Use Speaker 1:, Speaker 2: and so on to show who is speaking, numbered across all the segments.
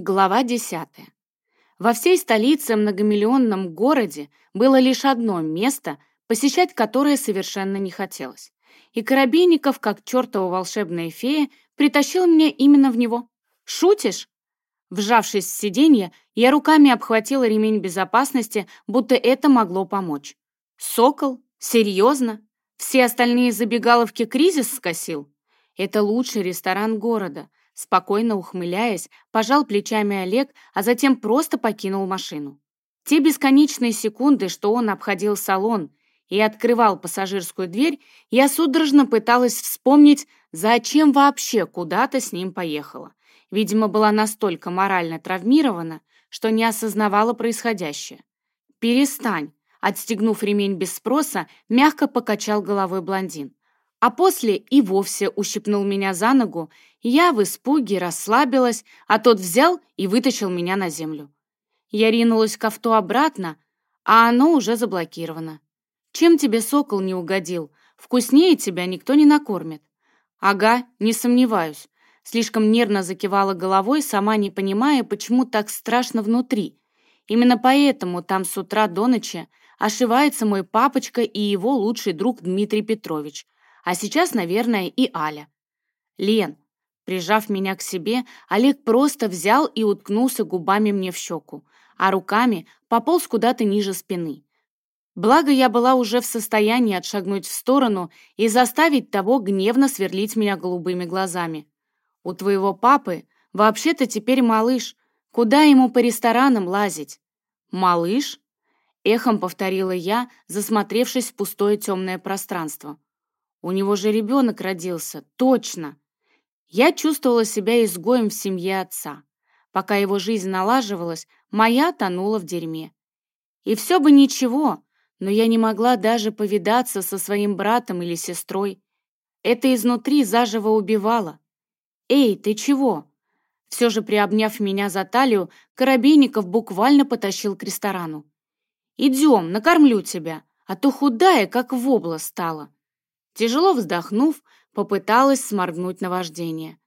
Speaker 1: Глава 10. Во всей столице многомиллионном городе было лишь одно место, посещать которое совершенно не хотелось. И Коробейников, как чертова волшебная фея, притащил меня именно в него. «Шутишь?» Вжавшись в сиденье, я руками обхватила ремень безопасности, будто это могло помочь. «Сокол? Серьезно? Все остальные забегаловки кризис скосил? Это лучший ресторан города. Спокойно ухмыляясь, пожал плечами Олег, а затем просто покинул машину. Те бесконечные секунды, что он обходил салон и открывал пассажирскую дверь, я судорожно пыталась вспомнить, зачем вообще куда-то с ним поехала. Видимо, была настолько морально травмирована, что не осознавала происходящее. «Перестань!» Отстегнув ремень без спроса, мягко покачал головой блондин а после и вовсе ущипнул меня за ногу, я в испуге расслабилась, а тот взял и вытащил меня на землю. Я ринулась к авто обратно, а оно уже заблокировано. «Чем тебе сокол не угодил? Вкуснее тебя никто не накормит». «Ага, не сомневаюсь». Слишком нервно закивала головой, сама не понимая, почему так страшно внутри. Именно поэтому там с утра до ночи ошивается мой папочка и его лучший друг Дмитрий Петрович – а сейчас, наверное, и Аля. Лен, прижав меня к себе, Олег просто взял и уткнулся губами мне в щеку, а руками пополз куда-то ниже спины. Благо, я была уже в состоянии отшагнуть в сторону и заставить того гневно сверлить меня голубыми глазами. «У твоего папы вообще-то теперь малыш. Куда ему по ресторанам лазить?» «Малыш?» — эхом повторила я, засмотревшись в пустое темное пространство. У него же ребенок родился, точно. Я чувствовала себя изгоем в семье отца. Пока его жизнь налаживалась, моя тонула в дерьме. И все бы ничего, но я не могла даже повидаться со своим братом или сестрой. Это изнутри заживо убивало. «Эй, ты чего?» Все же, приобняв меня за талию, Коробейников буквально потащил к ресторану. «Идем, накормлю тебя, а то худая, как вобла стала». Тяжело вздохнув, попыталась сморгнуть наваждение.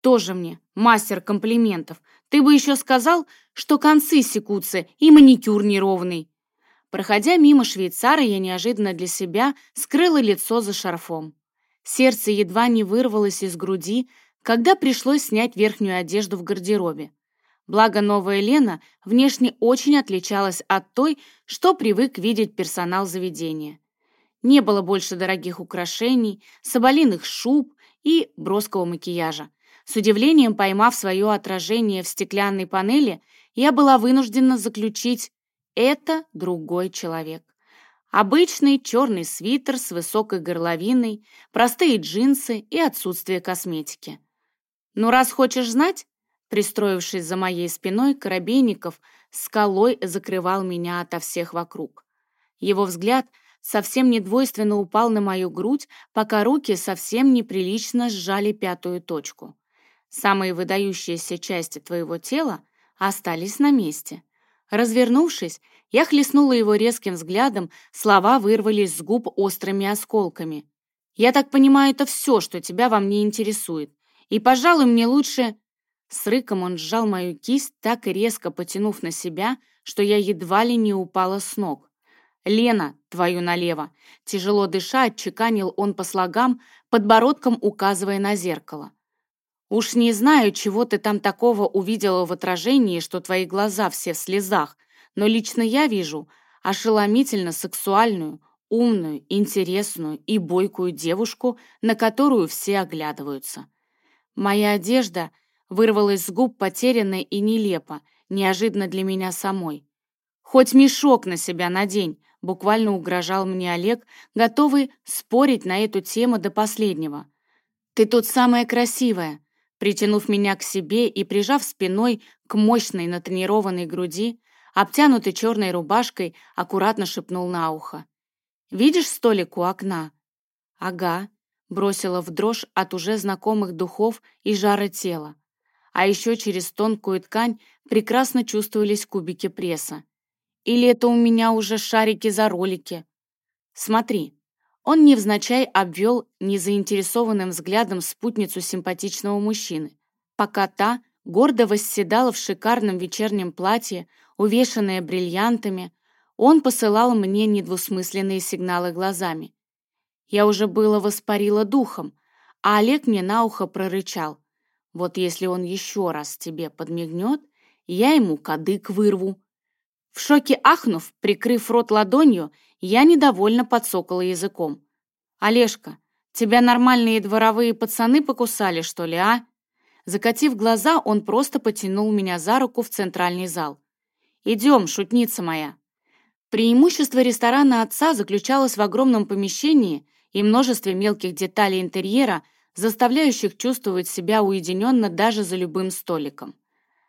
Speaker 1: «Тоже мне, мастер комплиментов. Ты бы еще сказал, что концы секутся и маникюр неровный». Проходя мимо швейцара, я неожиданно для себя скрыла лицо за шарфом. Сердце едва не вырвалось из груди, когда пришлось снять верхнюю одежду в гардеробе. Благо новая Лена внешне очень отличалась от той, что привык видеть персонал заведения. Не было больше дорогих украшений, соболиных шуб и броского макияжа. С удивлением поймав свое отражение в стеклянной панели, я была вынуждена заключить «это другой человек». Обычный черный свитер с высокой горловиной, простые джинсы и отсутствие косметики. «Ну, раз хочешь знать», пристроившись за моей спиной, Коробейников скалой закрывал меня ото всех вокруг. Его взгляд — совсем недвойственно упал на мою грудь, пока руки совсем неприлично сжали пятую точку. Самые выдающиеся части твоего тела остались на месте. Развернувшись, я хлестнула его резким взглядом, слова вырвались с губ острыми осколками. «Я так понимаю, это все, что тебя во мне интересует. И, пожалуй, мне лучше...» С рыком он сжал мою кисть, так резко потянув на себя, что я едва ли не упала с ног. «Лена, твою налево!» Тяжело дыша, отчеканил он по слогам, подбородком указывая на зеркало. «Уж не знаю, чего ты там такого увидела в отражении, что твои глаза все в слезах, но лично я вижу ошеломительно сексуальную, умную, интересную и бойкую девушку, на которую все оглядываются. Моя одежда вырвалась с губ потерянно и нелепо, неожиданно для меня самой. «Хоть мешок на себя надень», буквально угрожал мне Олег, готовый спорить на эту тему до последнего. «Ты тут самая красивая!» Притянув меня к себе и прижав спиной к мощной натренированной груди, обтянутой черной рубашкой, аккуратно шепнул на ухо. «Видишь столик у окна?» «Ага», бросила в дрожь от уже знакомых духов и жара тела. А еще через тонкую ткань прекрасно чувствовались кубики пресса. Или это у меня уже шарики за ролики? Смотри. Он невзначай обвел незаинтересованным взглядом спутницу симпатичного мужчины, пока та гордо восседал в шикарном вечернем платье, увешанное бриллиантами. Он посылал мне недвусмысленные сигналы глазами. Я уже было воспарила духом, а Олег мне на ухо прорычал. Вот если он еще раз тебе подмигнет, я ему кадык вырву. В шоке ахнув, прикрыв рот ладонью, я недовольно подсокала языком. «Олежка, тебя нормальные дворовые пацаны покусали, что ли, а?» Закатив глаза, он просто потянул меня за руку в центральный зал. «Идем, шутница моя». Преимущество ресторана отца заключалось в огромном помещении и множестве мелких деталей интерьера, заставляющих чувствовать себя уединенно даже за любым столиком.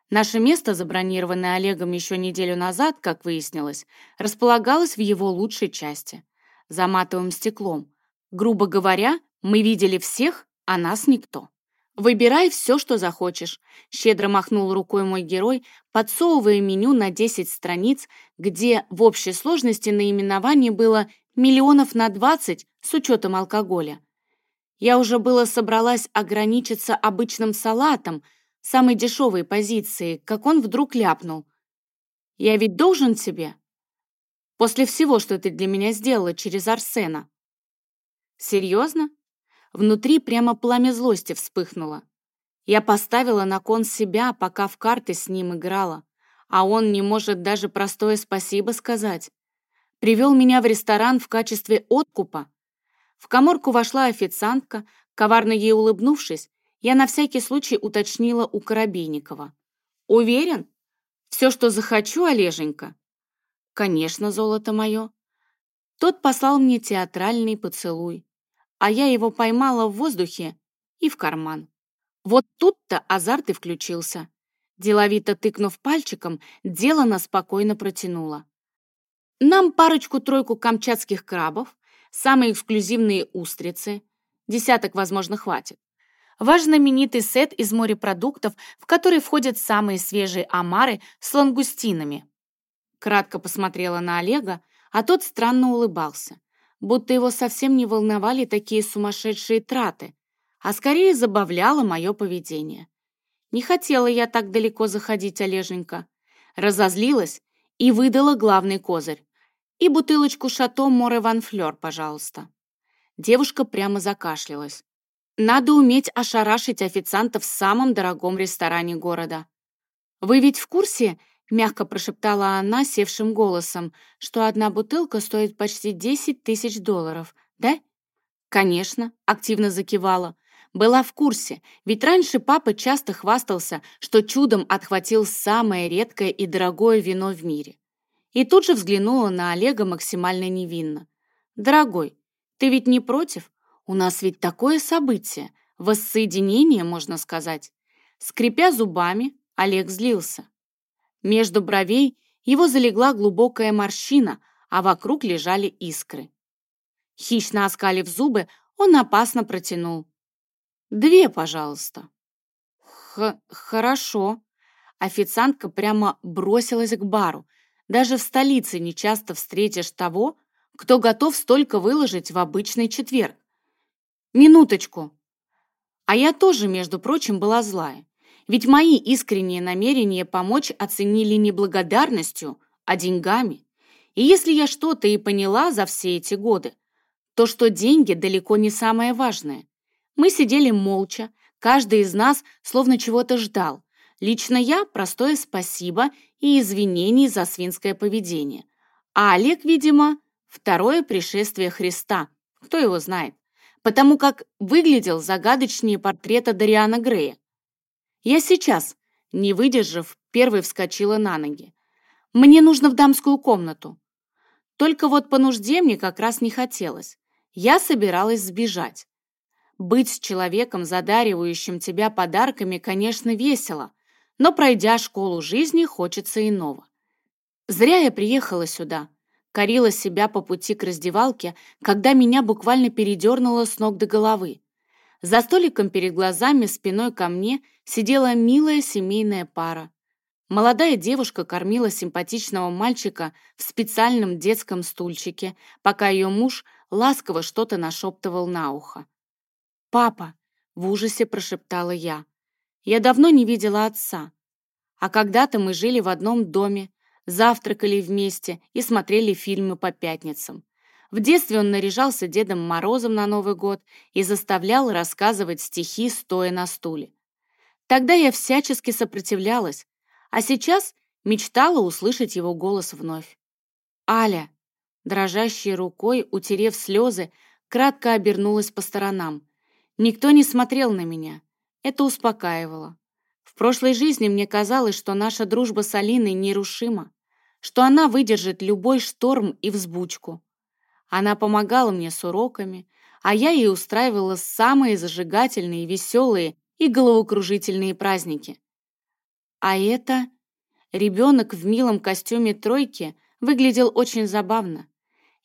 Speaker 1: Наше место, забронированное Олегом еще неделю назад, как выяснилось, располагалось в его лучшей части, за матовым стеклом. Грубо говоря, мы видели всех, а нас никто. «Выбирай все, что захочешь», — щедро махнул рукой мой герой, подсовывая меню на 10 страниц, где в общей сложности наименований было миллионов на 20 с учетом алкоголя. Я уже было собралась ограничиться обычным салатом, самой дешевой позиции, как он вдруг ляпнул. «Я ведь должен тебе? После всего, что ты для меня сделала через Арсена». «Серьезно?» Внутри прямо пламя злости вспыхнуло. Я поставила на кон себя, пока в карты с ним играла, а он не может даже простое спасибо сказать. Привел меня в ресторан в качестве откупа. В коморку вошла официантка, коварно ей улыбнувшись, я на всякий случай уточнила у Коробейникова. «Уверен? Все, что захочу, Олеженька?» «Конечно, золото мое». Тот послал мне театральный поцелуй, а я его поймала в воздухе и в карман. Вот тут-то азарт и включился. Деловито тыкнув пальчиком, делано спокойно протянула. «Нам парочку-тройку камчатских крабов, самые эксклюзивные устрицы. Десяток, возможно, хватит. Ваш знаменитый сет из морепродуктов, в который входят самые свежие омары с лангустинами. Кратко посмотрела на Олега, а тот странно улыбался, будто его совсем не волновали такие сумасшедшие траты, а скорее забавляло мое поведение. Не хотела я так далеко заходить, Олеженька. Разозлилась и выдала главный козырь. И бутылочку шато Море Ван Флёр, пожалуйста. Девушка прямо закашлялась. Надо уметь ошарашить официантов в самом дорогом ресторане города. «Вы ведь в курсе?» — мягко прошептала она севшим голосом, что одна бутылка стоит почти 10 тысяч долларов, да? «Конечно», — активно закивала. «Была в курсе, ведь раньше папа часто хвастался, что чудом отхватил самое редкое и дорогое вино в мире». И тут же взглянула на Олега максимально невинно. «Дорогой, ты ведь не против? У нас ведь такое событие, воссоединение, можно сказать. Скрипя зубами, Олег злился. Между бровей его залегла глубокая морщина, а вокруг лежали искры. Хищно оскалив зубы, он опасно протянул. «Две, пожалуйста». Х «Хорошо». Официантка прямо бросилась к бару. Даже в столице не часто встретишь того, кто готов столько выложить в обычный четверг. Минуточку. А я тоже, между прочим, была злая. Ведь мои искренние намерения помочь оценили не благодарностью, а деньгами. И если я что-то и поняла за все эти годы, то что деньги далеко не самое важное. Мы сидели молча, каждый из нас словно чего-то ждал. Лично я простое спасибо и извинений за свинское поведение. А Олег, видимо, второе пришествие Христа. Кто его знает? Потому как выглядел загадочнее портрета Дариана Грея. Я сейчас, не выдержав, первой вскочила на ноги. Мне нужно в дамскую комнату. Только вот по нужде мне как раз не хотелось. Я собиралась сбежать. Быть с человеком, задаривающим тебя подарками, конечно, весело, но, пройдя школу жизни, хочется иного. Зря я приехала сюда. Корила себя по пути к раздевалке, когда меня буквально передернуло с ног до головы. За столиком перед глазами спиной ко мне сидела милая семейная пара. Молодая девушка кормила симпатичного мальчика в специальном детском стульчике, пока ее муж ласково что-то нашептывал на ухо. «Папа!» — в ужасе прошептала я. Я давно не видела отца. А когда-то мы жили в одном доме, завтракали вместе и смотрели фильмы по пятницам. В детстве он наряжался Дедом Морозом на Новый год и заставлял рассказывать стихи, стоя на стуле. Тогда я всячески сопротивлялась, а сейчас мечтала услышать его голос вновь. «Аля!» Дрожащей рукой, утерев слезы, кратко обернулась по сторонам. Никто не смотрел на меня. Это успокаивало. В прошлой жизни мне казалось, что наша дружба с Алиной нерушима, что она выдержит любой шторм и взбучку. Она помогала мне с уроками, а я ей устраивала самые зажигательные, веселые и головокружительные праздники. А это... Ребенок в милом костюме тройки выглядел очень забавно.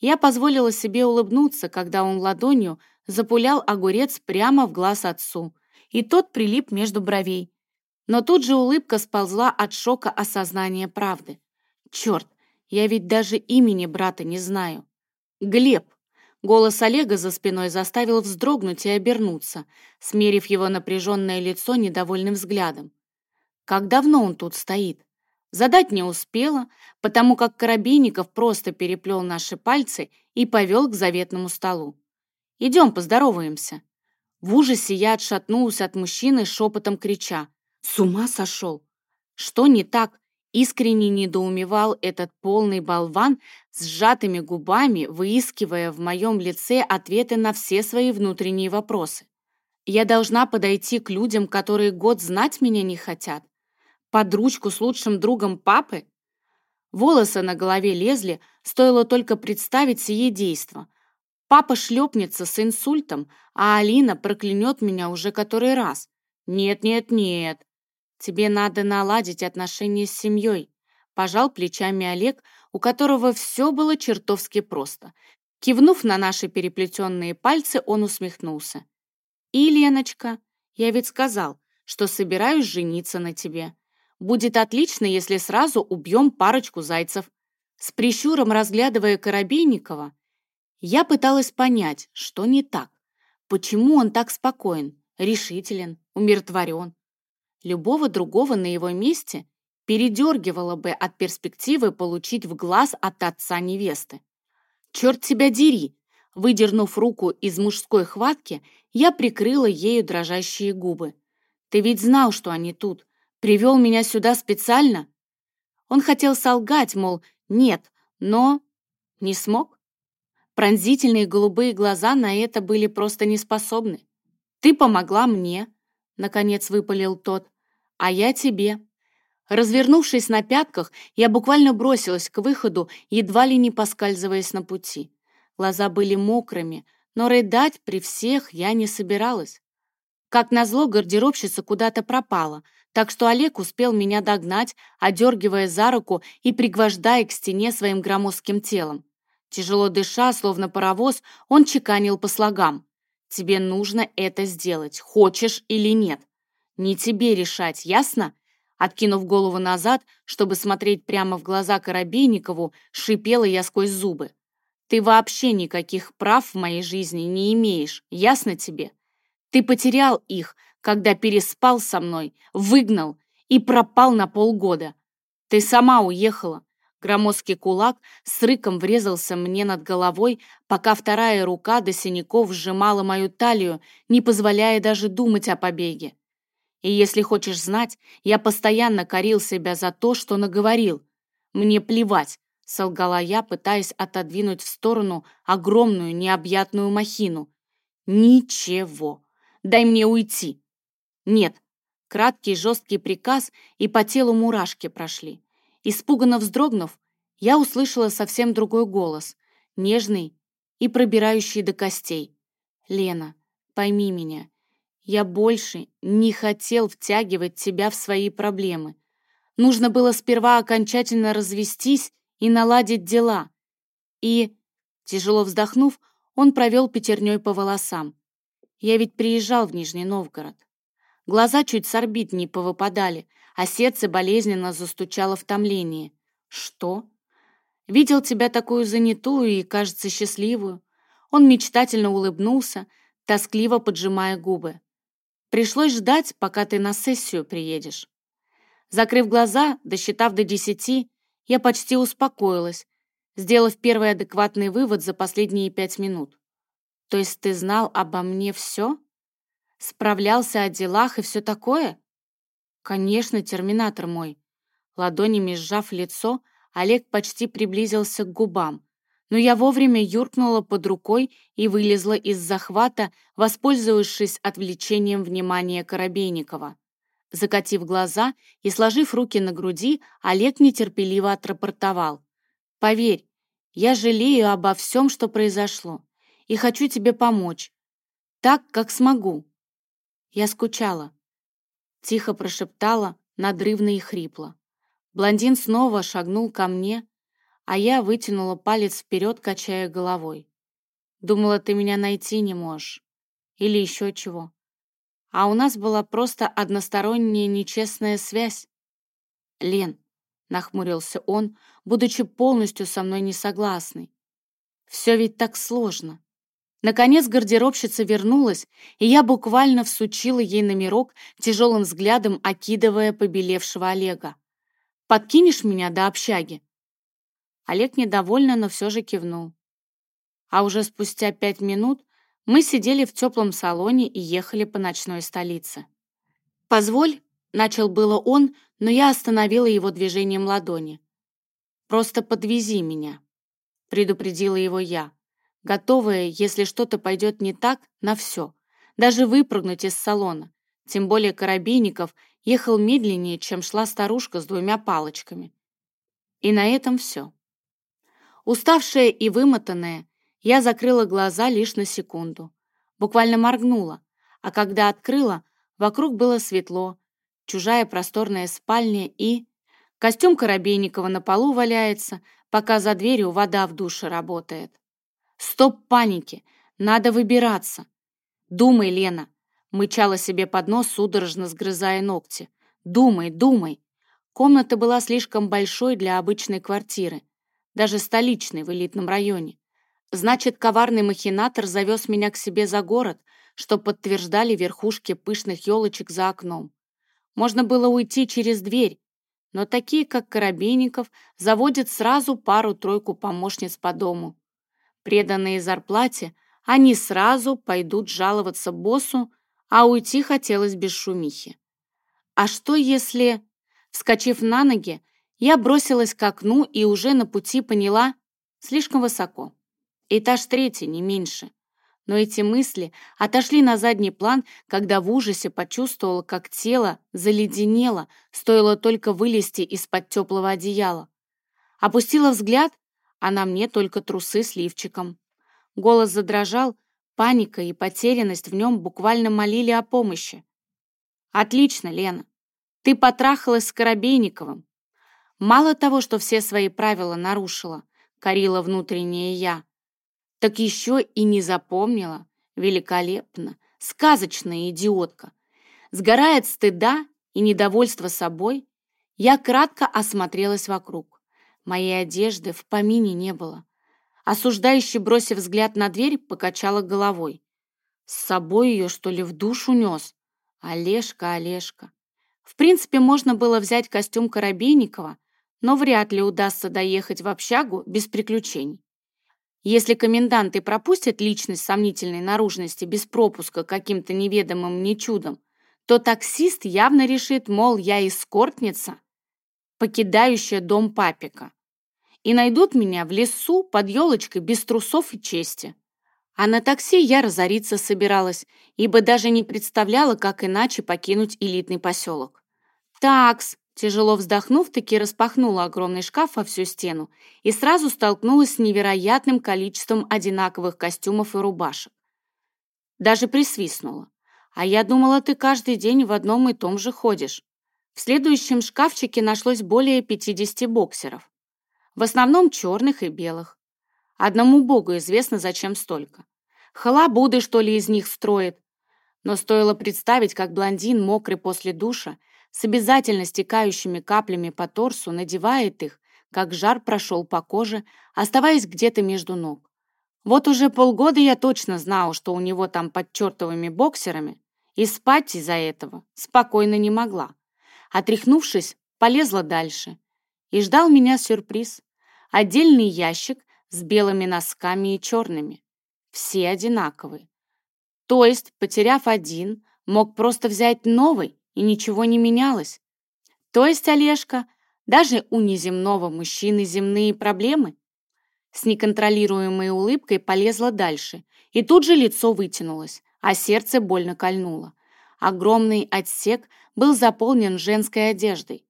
Speaker 1: Я позволила себе улыбнуться, когда он ладонью запулял огурец прямо в глаз отцу, и тот прилип между бровей. Но тут же улыбка сползла от шока осознания правды. Черт, я ведь даже имени брата не знаю. Глеб. Голос Олега за спиной заставил вздрогнуть и обернуться, смерив его напряженное лицо недовольным взглядом. Как давно он тут стоит? Задать не успела, потому как Коробейников просто переплел наши пальцы и повел к заветному столу. «Идем, поздороваемся». В ужасе я отшатнулась от мужчины, шепотом крича. «С ума сошел!» Что не так? Искренне недоумевал этот полный болван с сжатыми губами, выискивая в моем лице ответы на все свои внутренние вопросы. Я должна подойти к людям, которые год знать меня не хотят? Под ручку с лучшим другом папы? Волосы на голове лезли, стоило только представить сие действо. Папа шлепнется с инсультом, а Алина проклянет меня уже который раз. Нет, нет, нет. Тебе надо наладить отношения с семьей. Пожал плечами Олег, у которого все было чертовски просто. Кивнув на наши переплетенные пальцы, он усмехнулся. «И, Леночка, я ведь сказал, что собираюсь жениться на тебе. Будет отлично, если сразу убьем парочку зайцев». С прищуром разглядывая Коробейникова, я пыталась понять, что не так. Почему он так спокоен, решителен, умиротворен? Любого другого на его месте передергивало бы от перспективы получить в глаз от отца невесты. «Черт тебя дери!» Выдернув руку из мужской хватки, я прикрыла ею дрожащие губы. «Ты ведь знал, что они тут. Привел меня сюда специально?» Он хотел солгать, мол, нет, но не смог. Пронзительные голубые глаза на это были просто неспособны. «Ты помогла мне», — наконец выпалил тот а я тебе». Развернувшись на пятках, я буквально бросилась к выходу, едва ли не поскальзываясь на пути. Глаза были мокрыми, но рыдать при всех я не собиралась. Как назло, гардеробщица куда-то пропала, так что Олег успел меня догнать, одергивая за руку и пригвождая к стене своим громоздким телом. Тяжело дыша, словно паровоз, он чеканил по слогам. «Тебе нужно это сделать, хочешь или нет. Не тебе решать, ясно?» Откинув голову назад, чтобы смотреть прямо в глаза Коробейникову, шипела я сквозь зубы. «Ты вообще никаких прав в моей жизни не имеешь, ясно тебе? Ты потерял их, когда переспал со мной, выгнал и пропал на полгода. Ты сама уехала». Громоздкий кулак с рыком врезался мне над головой, пока вторая рука до синяков сжимала мою талию, не позволяя даже думать о побеге. И если хочешь знать, я постоянно корил себя за то, что наговорил. Мне плевать, солгала я, пытаясь отодвинуть в сторону огромную необъятную махину. Ничего. Дай мне уйти. Нет. Краткий жесткий приказ, и по телу мурашки прошли. Испуганно вздрогнув, я услышала совсем другой голос, нежный и пробирающий до костей. «Лена, пойми меня, я больше не хотел втягивать тебя в свои проблемы. Нужно было сперва окончательно развестись и наладить дела. И, тяжело вздохнув, он провел пятерней по волосам. Я ведь приезжал в Нижний Новгород. Глаза чуть с орбит не повыпадали, а сердце болезненно застучало в томлении. Что? Видел тебя такую занятую и, кажется, счастливую. Он мечтательно улыбнулся, тоскливо поджимая губы. Пришлось ждать, пока ты на сессию приедешь. Закрыв глаза, досчитав до десяти, я почти успокоилась, сделав первый адекватный вывод за последние пять минут. То есть ты знал обо мне все? Справлялся о делах и все такое? Конечно, терминатор мой. Ладонями сжав лицо, Олег почти приблизился к губам, но я вовремя юркнула под рукой и вылезла из захвата, воспользовавшись отвлечением внимания Коробейникова. Закатив глаза и сложив руки на груди, Олег нетерпеливо отрапортовал. «Поверь, я жалею обо всем, что произошло, и хочу тебе помочь, так, как смогу». Я скучала. Тихо прошептала, надрывно и хрипло. Блондин снова шагнул ко мне, а я вытянула палец вперед, качая головой. Думала, ты меня найти не можешь. Или еще чего. А у нас была просто односторонняя нечестная связь. Лен, нахмурился он, будучи полностью со мной не согласный. Все ведь так сложно. Наконец гардеробщица вернулась, и я буквально всучила ей номерок, тяжелым взглядом окидывая побелевшего Олега. Подкинешь меня до общаги?» Олег недовольно, но все же кивнул. А уже спустя пять минут мы сидели в теплом салоне и ехали по ночной столице. «Позволь», — начал было он, но я остановила его движением ладони. «Просто подвези меня», — предупредила его я, готовая, если что-то пойдет не так, на все, даже выпрыгнуть из салона. Тем более Коробейников ехал медленнее, чем шла старушка с двумя палочками. И на этом все. Уставшая и вымотанная, я закрыла глаза лишь на секунду. Буквально моргнула, а когда открыла, вокруг было светло, чужая просторная спальня и... Костюм Коробейникова на полу валяется, пока за дверью вода в душе работает. Стоп паники, надо выбираться. Думай, Лена, Мычала себе под нос, судорожно сгрызая ногти. «Думай, думай!» Комната была слишком большой для обычной квартиры, даже столичной в элитном районе. Значит, коварный махинатор завез меня к себе за город, что подтверждали верхушки пышных елочек за окном. Можно было уйти через дверь, но такие, как Коробейников, заводят сразу пару-тройку помощниц по дому. Преданные зарплате, они сразу пойдут жаловаться боссу, а уйти хотелось без шумихи. А что если... Вскочив на ноги, я бросилась к окну и уже на пути поняла, слишком высоко. Этаж третий, не меньше. Но эти мысли отошли на задний план, когда в ужасе почувствовала, как тело заледенело, стоило только вылезти из-под теплого одеяла. Опустила взгляд, а на мне только трусы с лифчиком. Голос задрожал, Паника и потерянность в нем буквально молили о помощи. «Отлично, Лена. Ты потрахалась с Коробейниковым. Мало того, что все свои правила нарушила, корила внутреннее я, так еще и не запомнила. Великолепно. Сказочная идиотка. Сгорает стыда и недовольство собой, я кратко осмотрелась вокруг. Моей одежды в помине не было. Осуждающий, бросив взгляд на дверь, покачала головой. С собой ее, что ли, в душу нес? Олежка, Олежка. В принципе, можно было взять костюм Коробейникова, но вряд ли удастся доехать в общагу без приключений. Если комендант и пропустит личность сомнительной наружности без пропуска каким-то неведомым мне чудом, то таксист явно решит, мол, я эскортница, покидающая дом папика и найдут меня в лесу под елочкой без трусов и чести. А на такси я разориться собиралась, ибо даже не представляла, как иначе покинуть элитный поселок. «Такс!» Тяжело вздохнув, таки распахнула огромный шкаф во всю стену и сразу столкнулась с невероятным количеством одинаковых костюмов и рубашек. Даже присвистнула. «А я думала, ты каждый день в одном и том же ходишь». В следующем шкафчике нашлось более 50 боксеров. В основном черных и белых. Одному богу известно, зачем столько. Халабуды, что ли, из них строит. Но стоило представить, как блондин, мокрый после душа, с обязательно стекающими каплями по торсу, надевает их, как жар прошел по коже, оставаясь где-то между ног. Вот уже полгода я точно знал, что у него там под чертовыми боксерами И спать из-за этого спокойно не могла. Отряхнувшись, полезла дальше. И ждал меня сюрприз. Отдельный ящик с белыми носками и черными. Все одинаковые. То есть, потеряв один, мог просто взять новый, и ничего не менялось. То есть, Олежка, даже у неземного мужчины земные проблемы? С неконтролируемой улыбкой полезла дальше, и тут же лицо вытянулось, а сердце больно кольнуло. Огромный отсек был заполнен женской одеждой.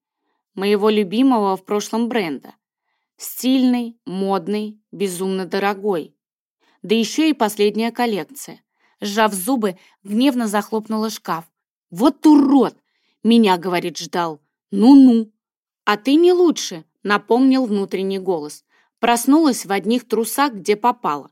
Speaker 1: Моего любимого в прошлом бренда. Стильный, модный, безумно дорогой. Да еще и последняя коллекция. Сжав зубы, гневно захлопнула шкаф. «Вот урод!» — меня, говорит, ждал. «Ну-ну!» «А ты не лучше!» — напомнил внутренний голос. Проснулась в одних трусах, где попала.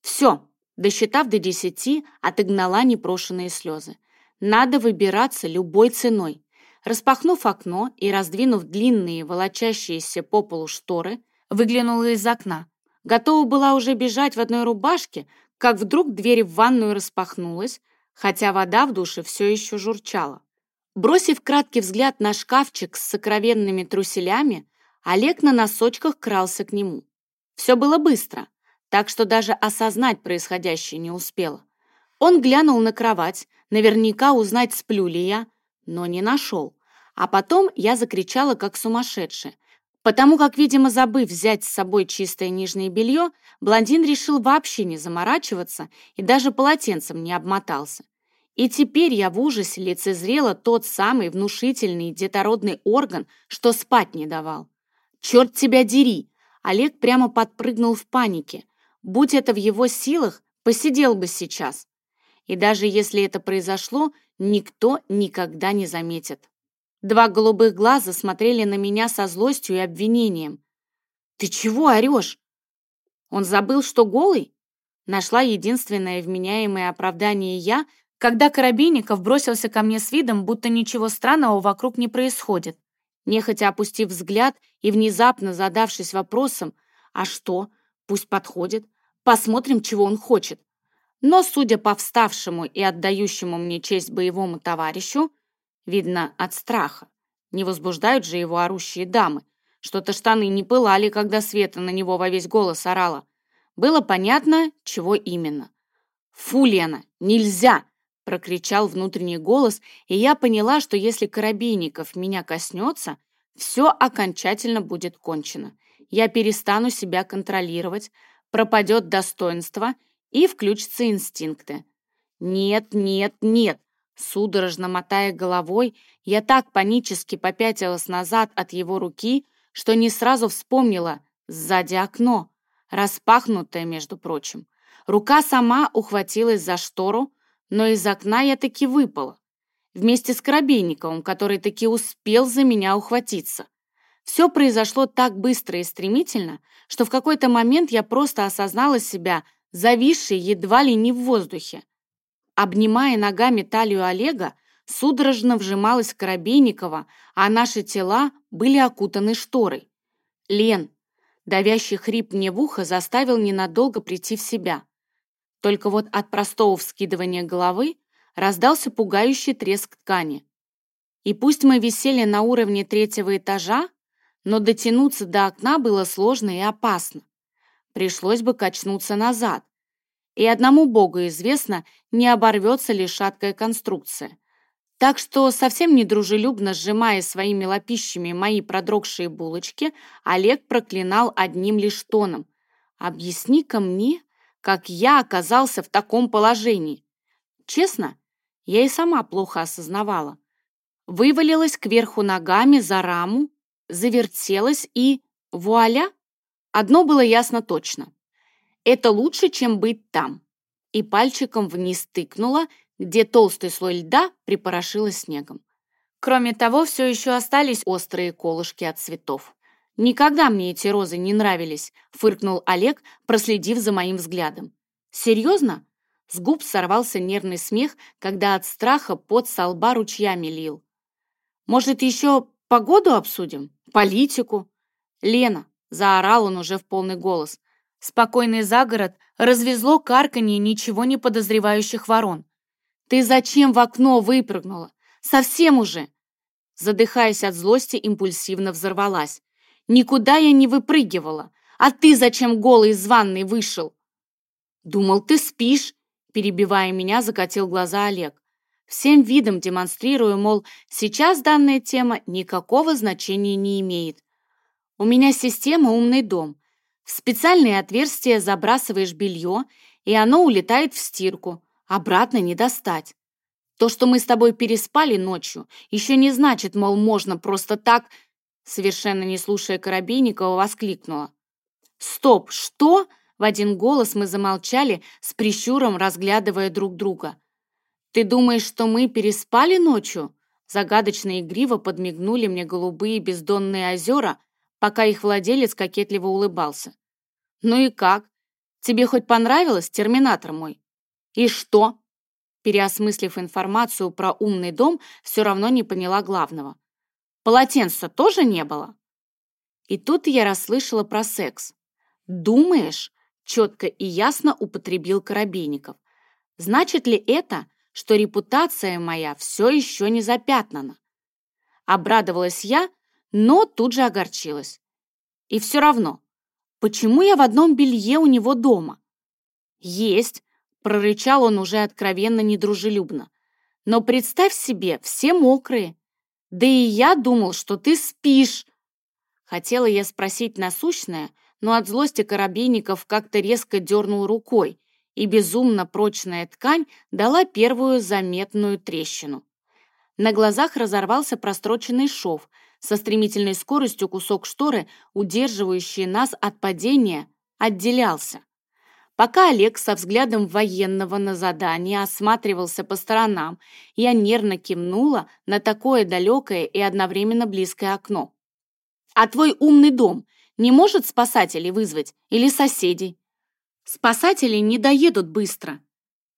Speaker 1: Все, досчитав до десяти, отогнала непрошенные слезы. Надо выбираться любой ценой. Распахнув окно и раздвинув длинные, волочащиеся по полу шторы, выглянула из окна. Готова была уже бежать в одной рубашке, как вдруг дверь в ванную распахнулась, хотя вода в душе все еще журчала. Бросив краткий взгляд на шкафчик с сокровенными труселями, Олег на носочках крался к нему. Все было быстро, так что даже осознать происходящее не успела. Он глянул на кровать, наверняка узнать, сплю ли я, но не нашел. А потом я закричала, как сумасшедшая, потому как, видимо, забыв взять с собой чистое нижнее белье, блондин решил вообще не заморачиваться и даже полотенцем не обмотался. И теперь я в ужасе лицезрела тот самый внушительный детородный орган, что спать не давал. «Черт тебя дери!» Олег прямо подпрыгнул в панике. Будь это в его силах, посидел бы сейчас. И даже если это произошло, никто никогда не заметит. Два голубых глаза смотрели на меня со злостью и обвинением. «Ты чего орешь?» Он забыл, что голый? Нашла единственное вменяемое оправдание я, когда Коробейников бросился ко мне с видом, будто ничего странного вокруг не происходит. Нехотя опустив взгляд и внезапно задавшись вопросом «А что? Пусть подходит. Посмотрим, чего он хочет». Но, судя по вставшему и отдающему мне честь боевому товарищу, видно, от страха. Не возбуждают же его орущие дамы. Что-то штаны не пылали, когда Света на него во весь голос орала. Было понятно, чего именно. «Фу, Лена, нельзя!» прокричал внутренний голос, и я поняла, что если Коробейников меня коснется, все окончательно будет кончено. Я перестану себя контролировать, пропадет достоинство и включатся инстинкты. Нет, нет, нет. Судорожно мотая головой, я так панически попятилась назад от его руки, что не сразу вспомнила сзади окно, распахнутое, между прочим. Рука сама ухватилась за штору, но из окна я таки выпала. Вместе с Коробейниковым, который таки успел за меня ухватиться. Все произошло так быстро и стремительно, что в какой-то момент я просто осознала себя зависшей едва ли не в воздухе. Обнимая ногами талию Олега, судорожно вжималась Коробейникова, а наши тела были окутаны шторой. «Лен!» Давящий хрип мне в ухо заставил ненадолго прийти в себя. Только вот от простого вскидывания головы раздался пугающий треск ткани. И пусть мы висели на уровне третьего этажа, но дотянуться до окна было сложно и опасно. Пришлось бы качнуться назад. И одному богу известно, не оборвется ли шаткая конструкция. Так что, совсем недружелюбно сжимая своими лапищами мои продрогшие булочки, Олег проклинал одним лишь тоном. «Объясни-ка мне, как я оказался в таком положении. Честно, я и сама плохо осознавала. Вывалилась кверху ногами за раму, завертелась и... вуаля! Одно было ясно точно. Это лучше, чем быть там. И пальчиком вниз тыкнула, где толстый слой льда припорошило снегом. Кроме того, все еще остались острые колышки от цветов. «Никогда мне эти розы не нравились», — фыркнул Олег, проследив за моим взглядом. «Серьезно?» С губ сорвался нервный смех, когда от страха пот со лба ручьями лил. «Может, еще погоду обсудим? Политику?» «Лена!» — заорал он уже в полный голос. Спокойный загород развезло карканье ничего не подозревающих ворон. Ты зачем в окно выпрыгнула? Совсем уже!» Задыхаясь от злости, импульсивно взорвалась. «Никуда я не выпрыгивала. А ты зачем голый из ванной вышел?» «Думал, ты спишь?» Перебивая меня, закатил глаза Олег. Всем видом демонстрирую, мол, сейчас данная тема никакого значения не имеет. У меня система «Умный дом». В специальные отверстия забрасываешь белье, и оно улетает в стирку. Обратно не достать. То, что мы с тобой переспали ночью, еще не значит, мол, можно просто так, совершенно не слушая Коробейникова, воскликнула. «Стоп, что?» В один голос мы замолчали, с прищуром разглядывая друг друга. «Ты думаешь, что мы переспали ночью?» Загадочно игриво подмигнули мне голубые бездонные озера, пока их владелец кокетливо улыбался. «Ну и как? Тебе хоть понравилось, терминатор мой?» «И что?» Переосмыслив информацию про умный дом, все равно не поняла главного. «Полотенца тоже не было?» И тут я расслышала про секс. «Думаешь?» — четко и ясно употребил Коробейников. «Значит ли это, что репутация моя все еще не запятнана?» Обрадовалась я, но тут же огорчилась. И все равно, почему я в одном белье у него дома? Есть, прорычал он уже откровенно недружелюбно. Но представь себе, все мокрые. Да и я думал, что ты спишь. Хотела я спросить насущное, но от злости Коробейников как-то резко дернул рукой, и безумно прочная ткань дала первую заметную трещину. На глазах разорвался простроченный шов, со стремительной скоростью кусок шторы, удерживающий нас от падения, отделялся. Пока Олег со взглядом военного на задание осматривался по сторонам, я нервно кивнула на такое далекое и одновременно близкое окно. «А твой умный дом не может спасателей вызвать или соседей. Спасатели не доедут быстро.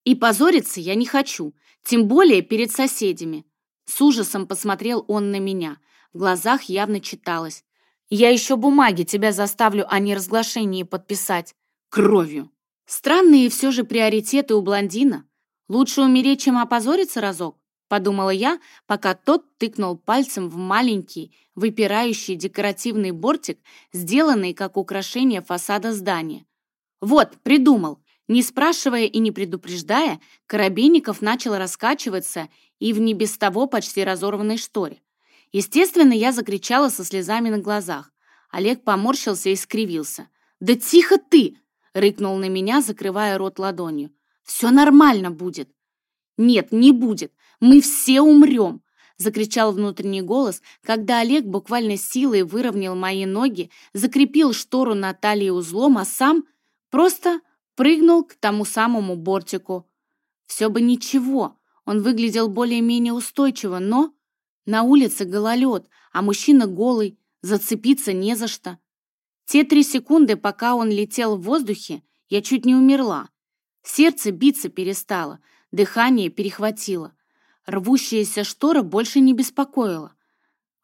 Speaker 1: И позориться я не хочу, тем более перед соседями. С ужасом посмотрел он на меня. В глазах явно читалось. Я еще бумаги тебя заставлю о неразглашении подписать. Кровью. Странные все же приоритеты у блондина. Лучше умереть, чем опозориться разок подумала я, пока тот тыкнул пальцем в маленький, выпирающий декоративный бортик, сделанный как украшение фасада здания. «Вот, придумал!» Не спрашивая и не предупреждая, Коробейников начал раскачиваться и в не без того почти разорванной шторе. Естественно, я закричала со слезами на глазах. Олег поморщился и скривился. «Да тихо ты!» — рыкнул на меня, закрывая рот ладонью. «Все нормально будет!» «Нет, не будет! Мы все умрем!» — закричал внутренний голос, когда Олег буквально силой выровнял мои ноги, закрепил штору на талии узлом, а сам просто прыгнул к тому самому бортику. Все бы ничего, он выглядел более-менее устойчиво, но на улице гололед, а мужчина голый, зацепиться не за что. Те три секунды, пока он летел в воздухе, я чуть не умерла. Сердце биться перестало, дыхание перехватило. Рвущаяся штора больше не беспокоила.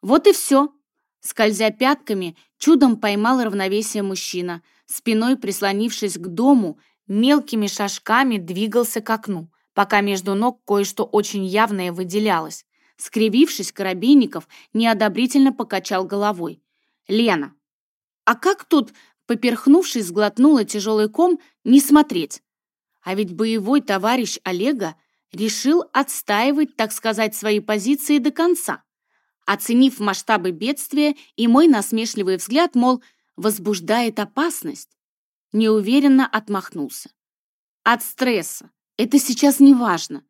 Speaker 1: Вот и все. Скользя пятками, чудом поймал равновесие мужчина. Спиной прислонившись к дому, мелкими шажками двигался к окну, пока между ног кое-что очень явное выделялось. Скривившись, Коробейников неодобрительно покачал головой. «Лена, а как тут, поперхнувшись, сглотнула тяжелый ком, не смотреть? А ведь боевой товарищ Олега решил отстаивать, так сказать, свои позиции до конца. Оценив масштабы бедствия и мой насмешливый взгляд, мол, возбуждает опасность, неуверенно отмахнулся. От стресса. Это сейчас не важно.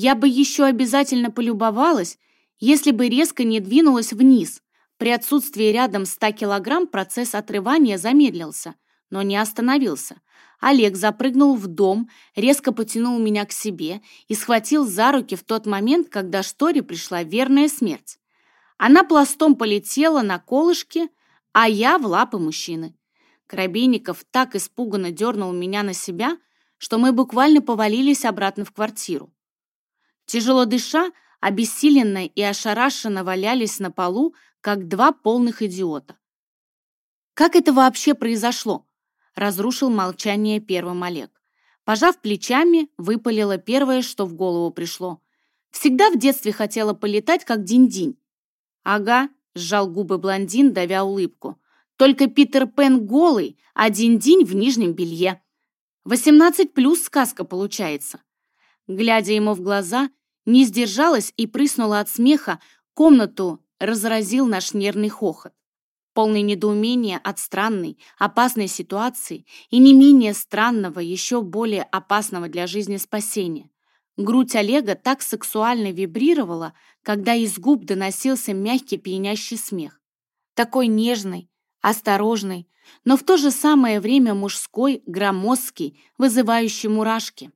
Speaker 1: Я бы еще обязательно полюбовалась, если бы резко не двинулась вниз. При отсутствии рядом 100 килограмм процесс отрывания замедлился, но не остановился. Олег запрыгнул в дом, резко потянул меня к себе и схватил за руки в тот момент, когда Шторе пришла верная смерть. Она пластом полетела на колышки, а я в лапы мужчины. Коробейников так испуганно дернул меня на себя, что мы буквально повалились обратно в квартиру. Тяжело дыша, обессиленно и ошарашенно валялись на полу, как два полных идиота. Как это вообще произошло? разрушил молчание первым Олег. Пожав плечами, выпалила первое, что в голову пришло. Всегда в детстве хотела полетать, как Динь-Динь. «Ага», — сжал губы блондин, давя улыбку. «Только Питер Пен голый, а Динь-Динь в нижнем белье. Восемнадцать плюс сказка получается». Глядя ему в глаза, не сдержалась и прыснула от смеха, комнату разразил наш нервный хохот полный недоумения от странной, опасной ситуации и не менее странного, еще более опасного для жизни спасения. Грудь Олега так сексуально вибрировала, когда из губ доносился мягкий пьянящий смех. Такой нежный, осторожный, но в то же самое время мужской, громоздкий, вызывающий мурашки.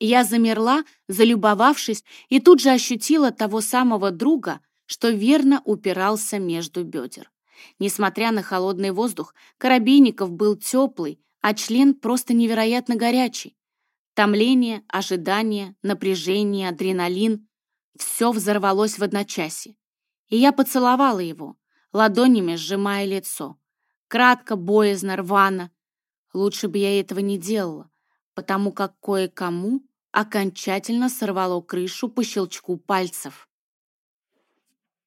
Speaker 1: Я замерла, залюбовавшись, и тут же ощутила того самого друга, что верно упирался между бедер. Несмотря на холодный воздух, Коробейников был теплый, а член просто невероятно горячий. Томление, ожидание, напряжение, адреналин — все взорвалось в одночасье. И я поцеловала его, ладонями сжимая лицо. Кратко, боязно, рвано. Лучше бы я этого не делала, потому как кое-кому окончательно сорвало крышу по щелчку пальцев.